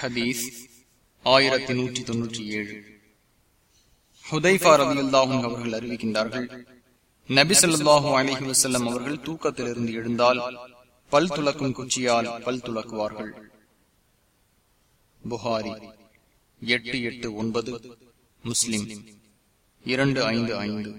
ஹதீஸ் ஆயிரத்தி நூற்றி தொன்னூற்றி ஏழு. ஹுதைஃபா ரவியுல்லாஹும் அவர்கள் அறிவிக்கின்றார்கள் நபி சொல்லாஹு அலிஹி வசல்லம் அவர்கள் தூக்கத்திலிருந்து எழுந்தால் பல் துளக்கும் குச்சியால் பல் துளக்குவார்கள். புகாரி எட்டு எட்டு ஒன்பது முஸ்லிம் இரண்டு ஐந்து ஐந்து.